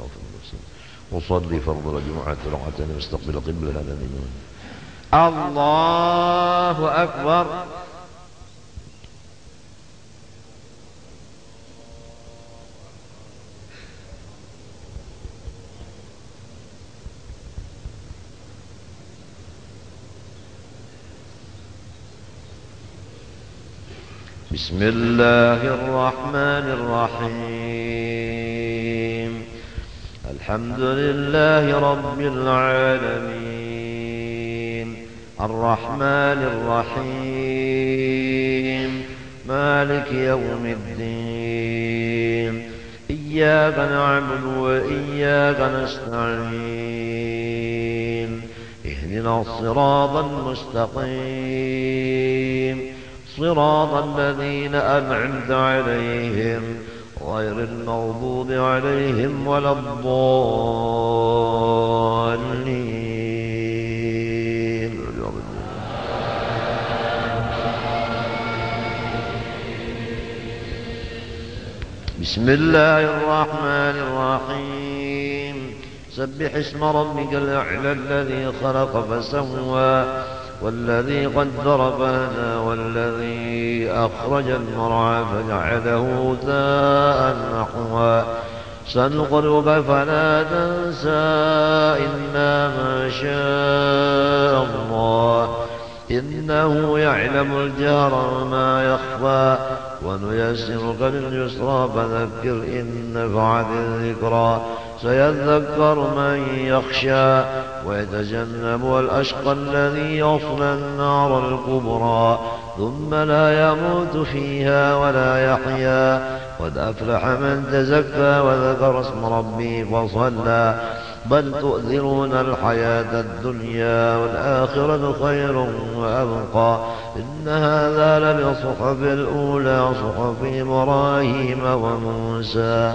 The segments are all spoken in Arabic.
صراط المستقيم وصلي فرض الجمعة ركعتين واستقبل قبلة هذا الله أكبر. بسم الله الرحمن الرحيم. الحمد لله رب العالمين. الرحمن الرحيم. مالك يوم الدين. إياك نعبد وإياك نستعين. اهدنا الصراط المستقيم. صراط الذين أنعمت عليهم. غير المغضوب عليهم ولا الضالين. بسم الله الرحمن الرحيم. سبح اسم ربك الأعلى الذي خلق فسوى والذي قدر فهدى والذي أخرج المرعى فجعله ذاء نحوا سنقرئك فلا تنسى إلا ما شاء الله. إنه يعلم الجهر وما يخفى. ونيسرك لليسرى فذكر إن نفعت الذكرى. سيذكر من يخشى ويتجنب الأشقى الذي يصلى النار الكبرى ثم لا يموت فيها ولا يحيا قد أفلح من تزكى وذكر اسم ربه فصلى بل تؤثرون الحياة الدنيا والآخرة خير وأبقى إن هذا لبصحف الأولى صحف إبراهيم وموسى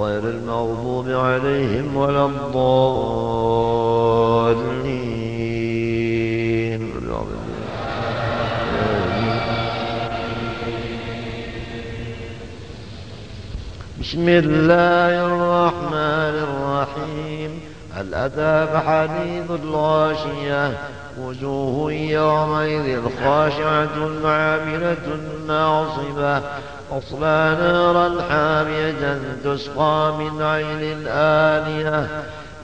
غير المغضوب عليهم ولا الضالين. بسم الله الرحمن الرحيم. هل أتاك حديث الغاشية؟ وجوه يومئذ خاشعة عاملة ناصبة تصلى نارا حامية تسقى من عين آنية.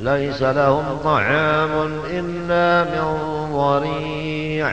ليس لهم طعام إلا من ضريع.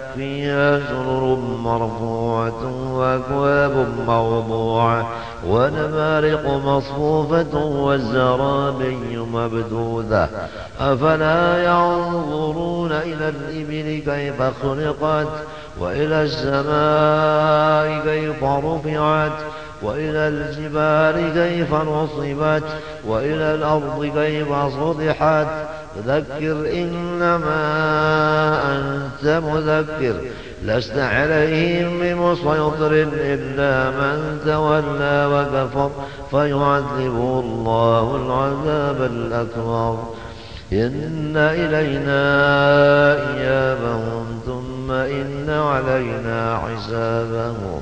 فيها سرر مرفوعة وأكواب موضوعة ونمارق مصفوفة والزرابي مبدودة. أفلا ينظرون إلى الإبل كيف خلقت وإلى السماء كيف رفعت وإلى الجبال كيف نصبت وإلى الأرض كيف سطحت فذكر إنما أنت مذكر لست عليهم بمسيطر إلا من تولى وكفر فيعذبه الله العذاب الأكبر. إن إلينا إيابهم ثم إن علينا حسابهم.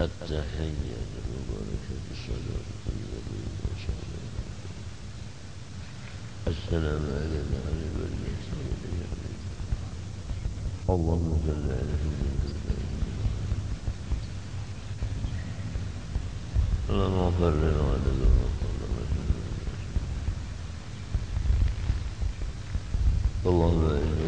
التحية المباركة الصلاة السلام علينا وعلى اللهم صل على سيدنا اللهم اغفر لنا ولنا اللهم اجعل